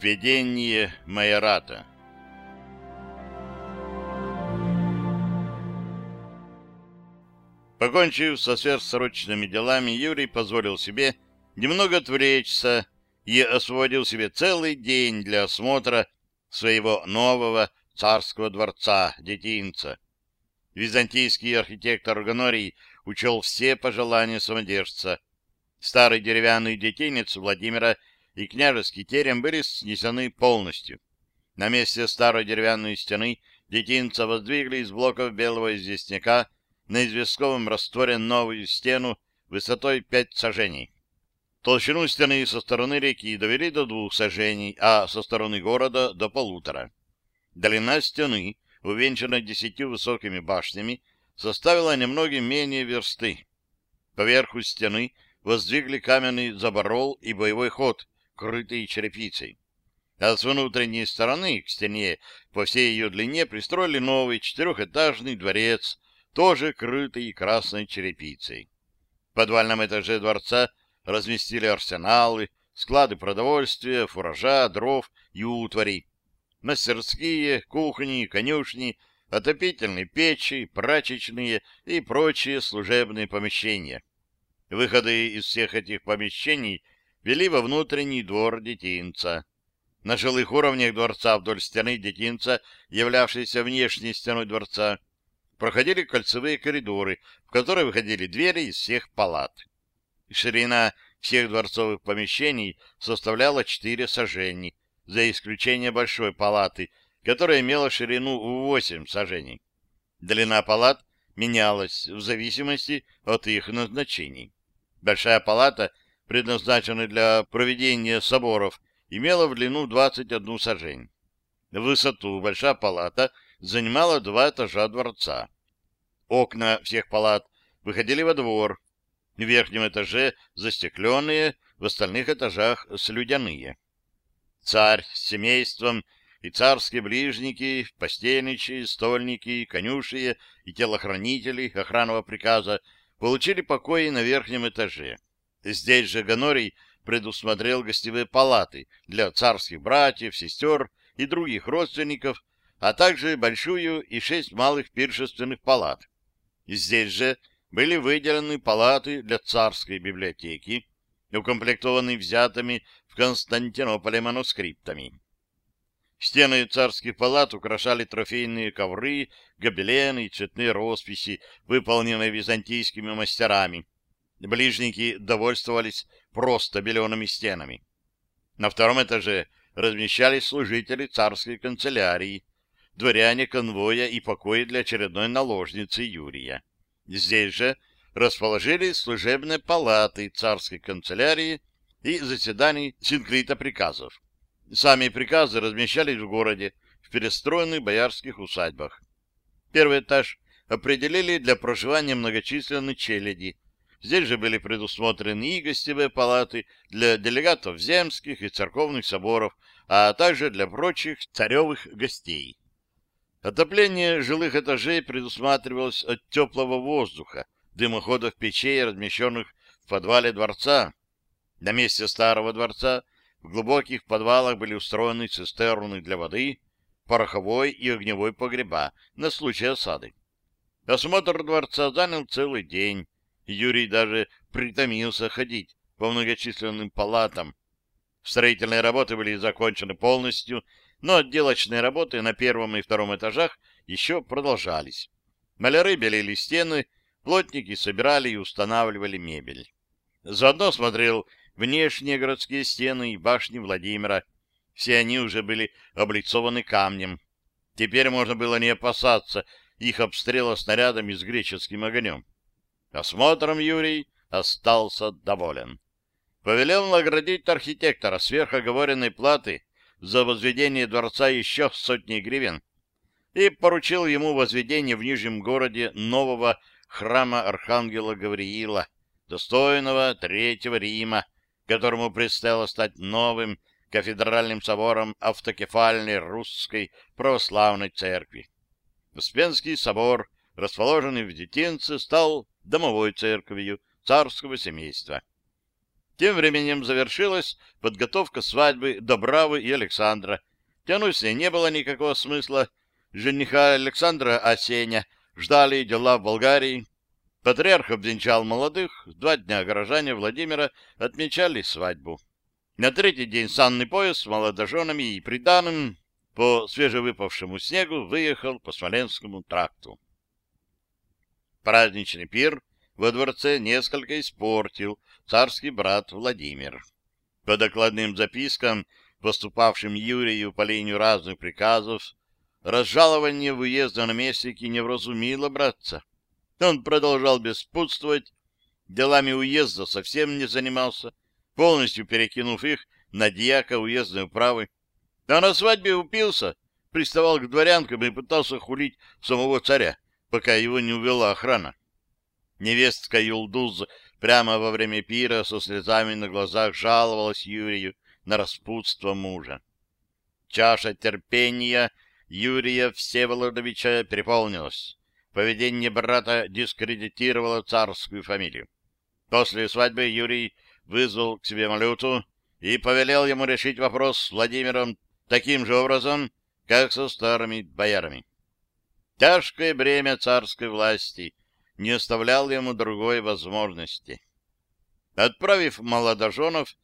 Введение майората Покончив со сверхсрочными делами, Юрий позволил себе немного отвлечься и освободил себе целый день для осмотра своего нового царского дворца, детинца. Византийский архитектор Гонорий учел все пожелания самодержца. Старый деревянный детинец Владимира и княжеский терем были снесены полностью. На месте старой деревянной стены детинца воздвигли из блоков белого известняка на известковом растворе новую стену высотой пять сажений. Толщину стены со стороны реки довели до двух сажений, а со стороны города до полутора. Длина стены, увенчанной десятью высокими башнями, составила немногим менее версты. Поверху стены воздвигли каменный заборол и боевой ход, крытый черепицей. А с внутренней стороны к стене по всей ее длине пристроили новый четырехэтажный дворец тоже крытый красной черепицей. В подвальном этаже дворца разместили арсеналы, склады продовольствия, фуража, дров и утвари, мастерские, кухни, конюшни, отопительные печи, прачечные и прочие служебные помещения. Выходы из всех этих помещений вели во внутренний двор детинца. На жилых уровнях дворца вдоль стены детинца, являвшейся внешней стеной дворца, проходили кольцевые коридоры, в которые выходили двери из всех палат. Ширина всех дворцовых помещений составляла четыре сажений, за исключением большой палаты, которая имела ширину в восемь сажений. Длина палат менялась в зависимости от их назначений. Большая палата, предназначенная для проведения соборов, имела в длину 21 сажень. В высоту большая палата — занимала два этажа дворца. Окна всех палат выходили во двор. В верхнем этаже застекленные, в остальных этажах слюдяные. Царь с семейством и царские ближники, постельничьи, стольники, конюшие и телохранители охранного приказа получили покои на верхнем этаже. Здесь же Гонорий предусмотрел гостевые палаты для царских братьев, сестер и других родственников, а также большую и шесть малых пиршественных палат. Здесь же были выделены палаты для царской библиотеки, укомплектованные взятыми в Константинополе манускриптами. Стены царских палат украшали трофейные ковры, гобелены и цветные росписи, выполненные византийскими мастерами. Ближники довольствовались просто белеными стенами. На втором этаже размещались служители царской канцелярии, дворяне конвоя и покои для очередной наложницы Юрия. Здесь же расположили служебные палаты царской канцелярии и заседаний синклита приказов. Сами приказы размещались в городе, в перестроенных боярских усадьбах. Первый этаж определили для проживания многочисленной челяди. Здесь же были предусмотрены и гостевые палаты для делегатов земских и церковных соборов, а также для прочих царевых гостей. Отопление жилых этажей предусматривалось от теплого воздуха, дымоходов печей, размещенных в подвале дворца. На месте старого дворца в глубоких подвалах были устроены цистерны для воды, пороховой и огневой погреба на случай осады. Осмотр дворца занял целый день. Юрий даже притомился ходить по многочисленным палатам. Строительные работы были закончены полностью, но отделочные работы на первом и втором этажах еще продолжались. Маляры белили стены, плотники собирали и устанавливали мебель. Заодно смотрел внешние городские стены и башни Владимира. Все они уже были облицованы камнем. Теперь можно было не опасаться их обстрела снарядами с греческим огнем. Осмотром Юрий остался доволен. Повелел наградить архитектора сверхоговоренной платы за возведение дворца еще сотни гривен и поручил ему возведение в Нижнем городе нового храма Архангела Гавриила, достойного Третьего Рима, которому предстояло стать новым кафедральным собором автокефальной русской православной церкви. Успенский собор, расположенный в Детинце, стал домовой церковью царского семейства. Тем временем завершилась подготовка свадьбы Добравы и Александра. Тянуть с ней не было никакого смысла. Жениха Александра Осеня ждали дела в Болгарии. Патриарх обвенчал молодых, два дня горожане Владимира отмечали свадьбу. На третий день санный поезд с молодоженами и приданым по свежевыпавшему снегу выехал по Смоленскому тракту. Праздничный пир во дворце несколько испортил царский брат Владимир. По докладным запискам, поступавшим Юрию по линию разных приказов, разжалование в уезда наместники не вразумило братца. Он продолжал беспутствовать, делами уезда совсем не занимался, полностью перекинув их на дьяка уездной управы. А на свадьбе упился, приставал к дворянкам и пытался хулить самого царя, пока его не увела охрана. Невестка Юлдуз прямо во время пира со слезами на глазах жаловалась Юрию на распутство мужа. Чаша терпения Юрия Всеволодовича переполнилась. Поведение брата дискредитировало царскую фамилию. После свадьбы Юрий вызвал к себе Малюту и повелел ему решить вопрос с Владимиром таким же образом, как со старыми боярами. Тяжкое бремя царской власти не оставлял ему другой возможности. Отправив молодоженов,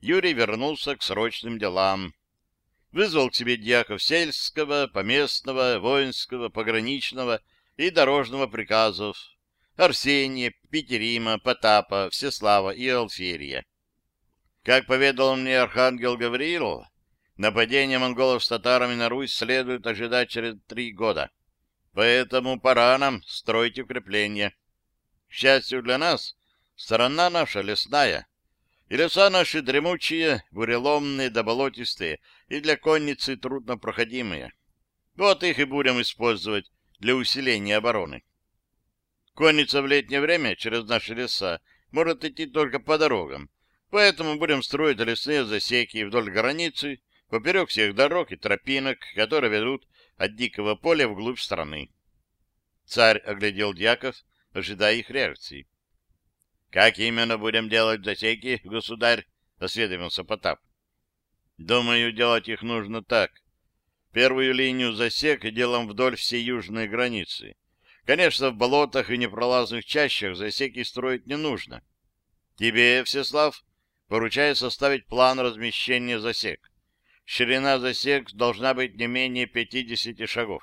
Юрий вернулся к срочным делам. Вызвал к себе дьяков сельского, поместного, воинского, пограничного и дорожного приказов Арсения, Петерима, Потапа, Всеслава и Алферия. Как поведал мне архангел Гавриил, нападение монголов с татарами на Русь следует ожидать через три года. Поэтому пора нам строить укрепления. К счастью для нас, страна наша лесная, и леса наши дремучие, буреломные да болотистые, и для конницы труднопроходимые. Вот их и будем использовать для усиления обороны. Конница в летнее время через наши леса может идти только по дорогам, поэтому будем строить лесные засеки вдоль границы, поперек всех дорог и тропинок, которые ведут от дикого поля вглубь страны. Царь оглядел дьяков, ожидая их реакции. — Как именно будем делать засеки, государь? — осведомился Потап. — Думаю, делать их нужно так. Первую линию засек делом вдоль всей южной границы. Конечно, в болотах и непролазных чащах засеки строить не нужно. Тебе, Всеслав, поручаю составить план размещения засек. Ширина засек должна быть не менее 50 шагов.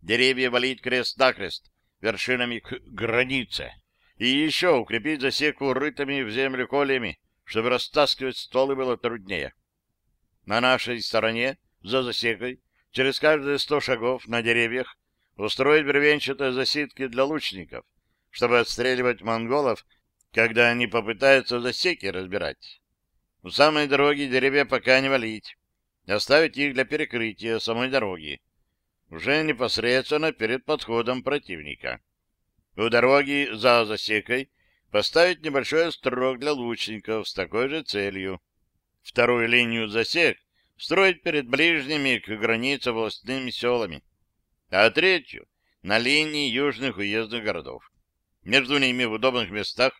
Деревья валить крест-накрест, вершинами к границе. И еще укрепить засеку рытыми в землю колями, чтобы растаскивать стволы было труднее. На нашей стороне, за засекой, через каждые сто шагов на деревьях, устроить бревенчатые засидки для лучников, чтобы отстреливать монголов, когда они попытаются засеки разбирать. У самой дороги деревья пока не валить оставить их для перекрытия самой дороги, уже непосредственно перед подходом противника. У дороги за засекой поставить небольшой острог для лучников с такой же целью. Вторую линию засек строить перед ближними к границе властными селами, а третью — на линии южных уездных городов. Между ними в удобных местах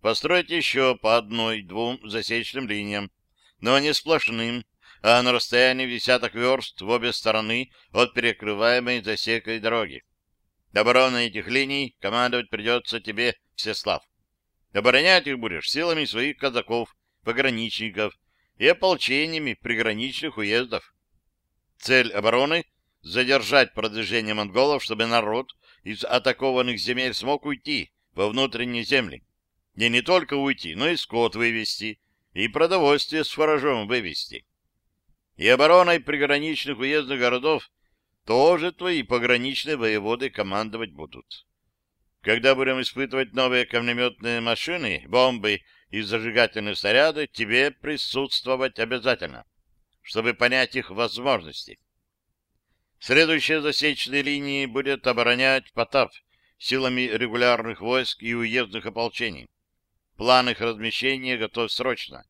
построить еще по одной-двум засечным линиям, но не сплошным, а на расстоянии в десяток верст в обе стороны от перекрываемой засекой дороги. Обороной этих линий командовать придется тебе, Всеслав. Оборонять их будешь силами своих казаков, пограничников и ополчениями приграничных уездов. Цель обороны — задержать продвижение монголов, чтобы народ из атакованных земель смог уйти во внутренние земли. И не только уйти, но и скот вывести, и продовольствие с фуражом вывести и обороной приграничных уездных городов тоже твои пограничные воеводы командовать будут. Когда будем испытывать новые камнеметные машины, бомбы и зажигательные снаряды, тебе присутствовать обязательно, чтобы понять их возможности. Следующие засечные линии будет оборонять Потап силами регулярных войск и уездных ополчений. План их размещения готов срочно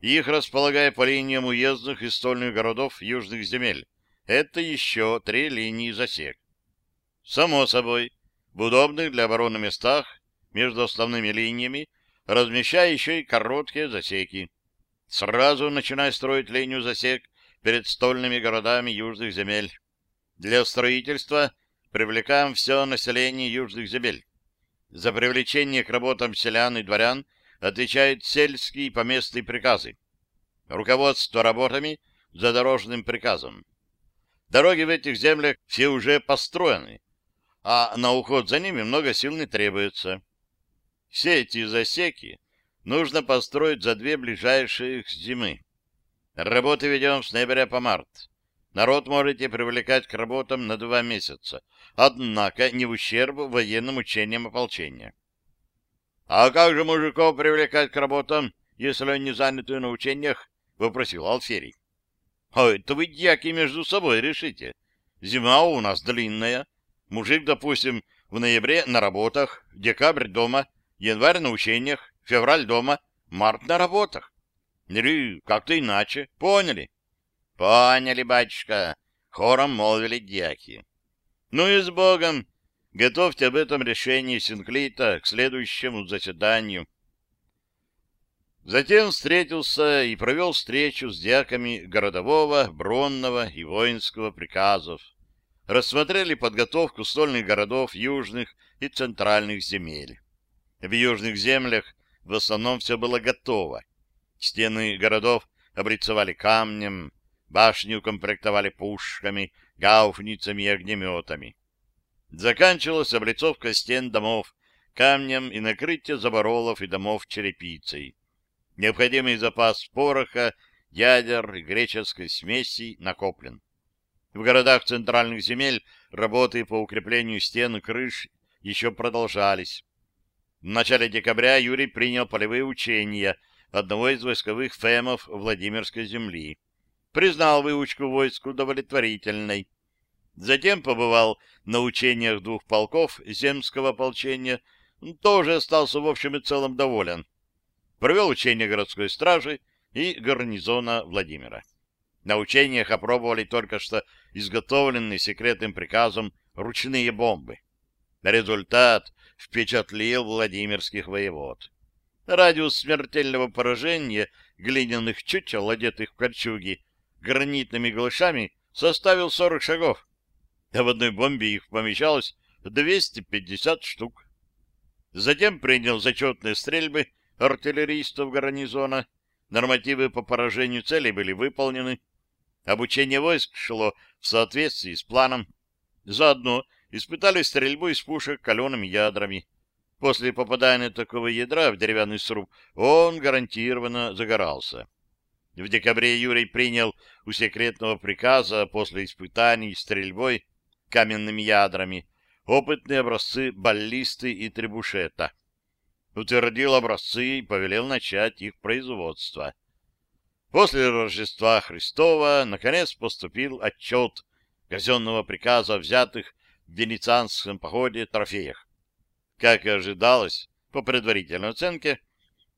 их располагая по линиям уездных и стольных городов южных земель. Это еще три линии засек. Само собой, в удобных для обороны местах между основными линиями размещая еще и короткие засеки. Сразу начинай строить линию засек перед стольными городами южных земель. Для строительства привлекаем все население южных земель. За привлечение к работам селян и дворян отвечают сельские и поместные приказы. Руководство работами за дорожным приказом. Дороги в этих землях все уже построены, а на уход за ними много сил не требуется. Все эти засеки нужно построить за две ближайшие зимы. Работы ведем с ноября по март. Народ можете привлекать к работам на два месяца, однако не в ущерб военным учениям ополчения. — А как же мужиков привлекать к работам, если они заняты на учениях? — вопросил Алферий. — А это вы, дьяки, между собой решите. Зима у нас длинная. Мужик, допустим, в ноябре на работах, декабрь дома, январь на учениях, февраль дома, март на работах. Или как-то иначе. Поняли? — Поняли, батюшка, хором молвили дьяки. Ну и с Богом! Готовьте об этом решении Синклита к следующему заседанию. Затем встретился и провел встречу с дьяками городового, бронного и воинского приказов. Рассмотрели подготовку стольных городов южных и центральных земель. В южных землях в основном все было готово. Стены городов облицовали камнем, Башни укомплектовали пушками, гауфницами и огнеметами. Заканчивалась облицовка стен домов камнем и накрытие заборолов и домов черепицей. Необходимый запас пороха, ядер и греческой смеси накоплен. В городах центральных земель работы по укреплению стен и крыш еще продолжались. В начале декабря Юрий принял полевые учения одного из войсковых фемов Владимирской земли признал выучку войск удовлетворительной. Затем побывал на учениях двух полков земского ополчения, тоже остался в общем и целом доволен. Провел учения городской стражи и гарнизона Владимира. На учениях опробовали только что изготовленные секретным приказом ручные бомбы. Результат впечатлил владимирских воевод. Радиус смертельного поражения глиняных чучел, одетых в кольчуги, гранитными глышами составил 40 шагов, а в одной бомбе их помещалось 250 штук. Затем принял зачетные стрельбы артиллеристов гарнизона, нормативы по поражению целей были выполнены, обучение войск шло в соответствии с планом. Заодно испытали стрельбу из пушек калеными ядрами. После попадания такого ядра в деревянный сруб он гарантированно загорался. В декабре Юрий принял у секретного приказа после испытаний стрельбой каменными ядрами опытные образцы баллисты и требушета. Утвердил образцы и повелел начать их производство. После Рождества Христова наконец поступил отчет казенного приказа взятых в венецианском походе трофеях. Как и ожидалось, по предварительной оценке,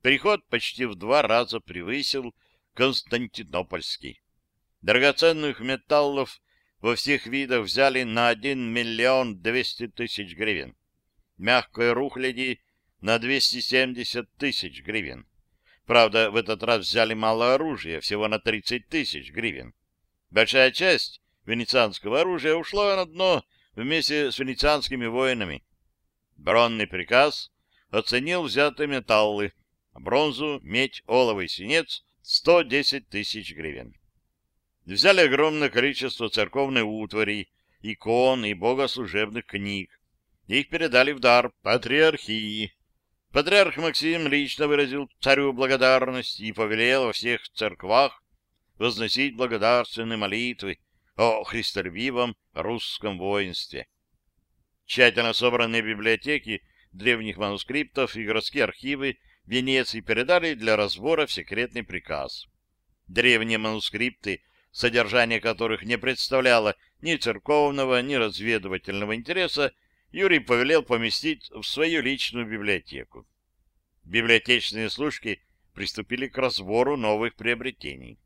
приход почти в два раза превысил Константинопольский. Драгоценных металлов во всех видах взяли на 1 миллион 200 тысяч гривен. Мягкой рухляди на 270 тысяч гривен. Правда, в этот раз взяли мало оружия, всего на 30 тысяч гривен. Большая часть венецианского оружия ушла на дно вместе с венецианскими воинами. Бронный приказ оценил взятые металлы, бронзу, медь, олово и свинец 110 тысяч гривен. Взяли огромное количество церковной утвари, икон и богослужебных книг. Их передали в дар патриархии. Патриарх Максим лично выразил царю благодарность и повелел во всех церквах возносить благодарственные молитвы о христолюбивом русском воинстве. Тщательно собранные библиотеки древних манускриптов и городские архивы Венеции передали для разбора в секретный приказ. Древние манускрипты, содержание которых не представляло ни церковного, ни разведывательного интереса, Юрий повелел поместить в свою личную библиотеку. Библиотечные служки приступили к разбору новых приобретений.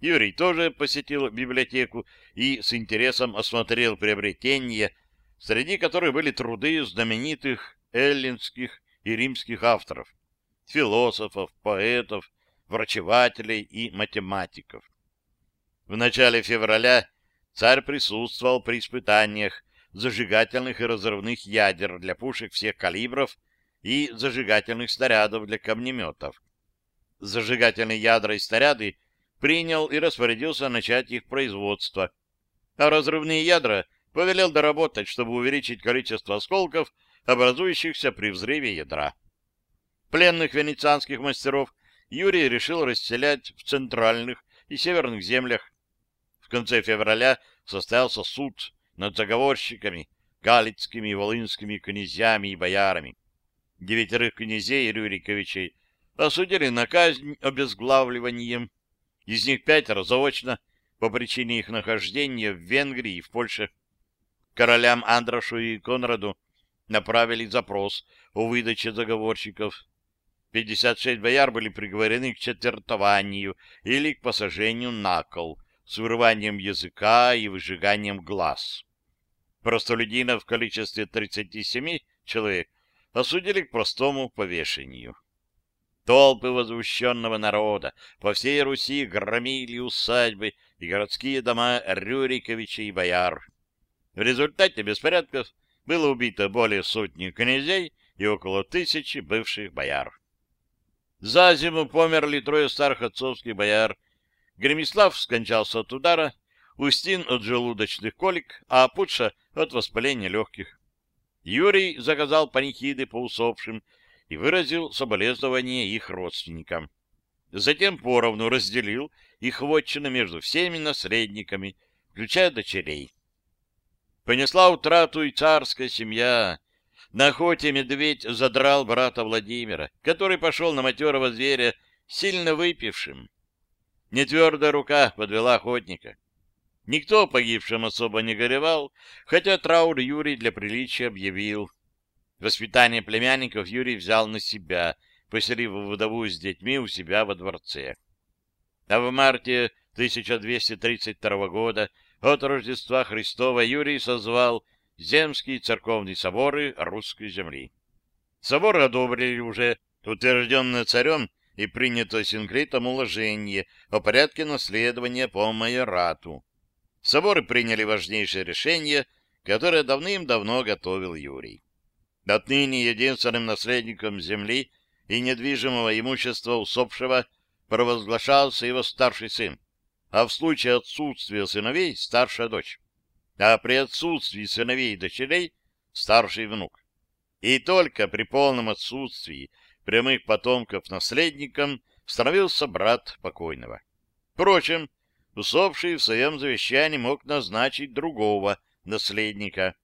Юрий тоже посетил библиотеку и с интересом осмотрел приобретения, среди которых были труды знаменитых эллинских и римских авторов философов, поэтов, врачевателей и математиков. В начале февраля царь присутствовал при испытаниях зажигательных и разрывных ядер для пушек всех калибров и зажигательных снарядов для камнеметов. Зажигательные ядра и снаряды принял и распорядился начать их производство, а разрывные ядра повелел доработать, чтобы увеличить количество осколков, образующихся при взрыве ядра. Пленных венецианских мастеров Юрий решил расселять в центральных и северных землях. В конце февраля состоялся суд над заговорщиками, галицкими и волынскими князьями и боярами. Девятерых князей Рюриковичей осудили на казнь обезглавливанием. Из них пятеро заочно по причине их нахождения в Венгрии и в Польше. Королям Андрошу и Конраду направили запрос о выдаче заговорщиков. 56 бояр были приговорены к четвертованию или к посажению на кол с вырыванием языка и выжиганием глаз. Простолюдинов в количестве 37 человек осудили к простому повешению. Толпы возмущенного народа по всей Руси громили усадьбы и городские дома Рюриковичей и бояр. В результате беспорядков было убито более сотни князей и около тысячи бывших бояр. За зиму померли трое старых отцовских бояр. Гремислав скончался от удара, Устин от желудочных колик, а Путша от воспаления легких. Юрий заказал панихиды по усопшим и выразил соболезнование их родственникам. Затем поровну разделил их вотчины между всеми наследниками, включая дочерей. Понесла утрату и царская семья. На охоте медведь задрал брата Владимира, который пошел на матерого зверя, сильно выпившим. Нетвердая рука подвела охотника. Никто погибшим особо не горевал, хотя траур Юрий для приличия объявил. Воспитание племянников Юрий взял на себя, поселив вдову с детьми у себя во дворце. А в марте 1232 года от Рождества Христова Юрий созвал Земские церковные соборы русской земли. Соборы одобрили уже утвержденное царем и принято синкритом уложение о порядке наследования по майорату. Соборы приняли важнейшее решение, которое давным-давно готовил Юрий. Отныне единственным наследником земли и недвижимого имущества усопшего провозглашался его старший сын, а в случае отсутствия сыновей — старшая дочь а при отсутствии сыновей и дочерей — старший внук. И только при полном отсутствии прямых потомков наследником становился брат покойного. Впрочем, усопший в своем завещании мог назначить другого наследника,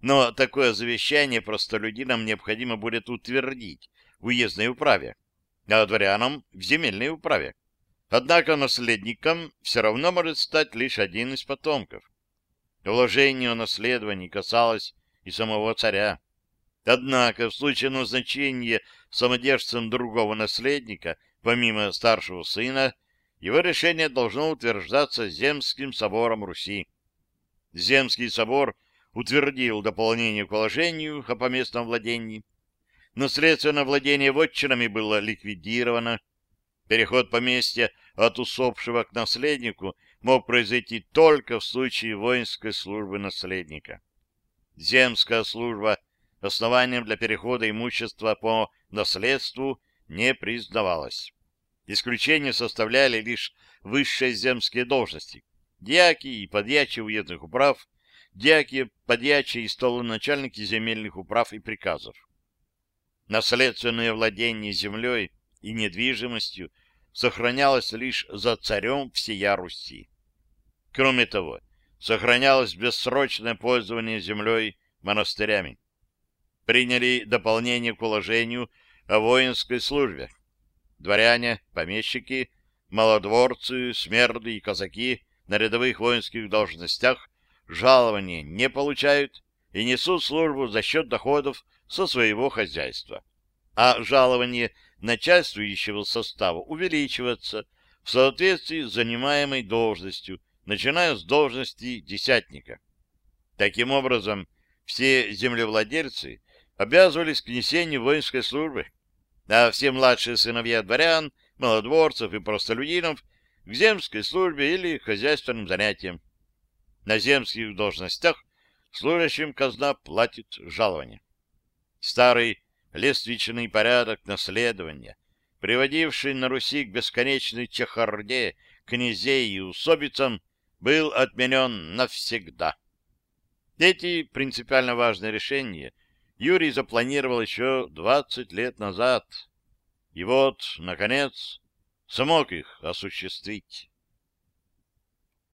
но такое завещание простолюдинам необходимо будет утвердить в уездной управе, а дворянам — в земельной управе. Однако наследником все равно может стать лишь один из потомков. Вложение о наследовании касалось и самого царя. Однако в случае назначения самодержцем другого наследника, помимо старшего сына, его решение должно утверждаться Земским собором Руси. Земский собор утвердил дополнение к положению о поместном владении. Наследственное владение вотчинами было ликвидировано. Переход поместья от усопшего к наследнику мог произойти только в случае воинской службы наследника. Земская служба основанием для перехода имущества по наследству не признавалась. Исключение составляли лишь высшие земские должности — дьяки и подьячи уездных управ, дьяки, подьячи и столоначальники земельных управ и приказов. Наследственное владение землей и недвижимостью сохранялось лишь за царем всея Руси. Кроме того, сохранялось бессрочное пользование землей монастырями. Приняли дополнение к уложению о воинской службе. Дворяне, помещики, малодворцы, смерды и казаки на рядовых воинских должностях жалования не получают и несут службу за счет доходов со своего хозяйства. А жалование начальствующего состава увеличивается в соответствии с занимаемой должностью – начиная с должности десятника. Таким образом, все землевладельцы обязывались к несению воинской службы. а все младшие сыновья дворян, малодворцев и простолюдинов к земской службе или хозяйственным занятиям. На земских должностях служащим казна платит жалование. Старый лествичный порядок наследования, приводивший на Руси к бесконечной чехарде князей и усобицам, был отменен навсегда. Эти принципиально важные решения Юрий запланировал еще 20 лет назад. И вот, наконец, смог их осуществить.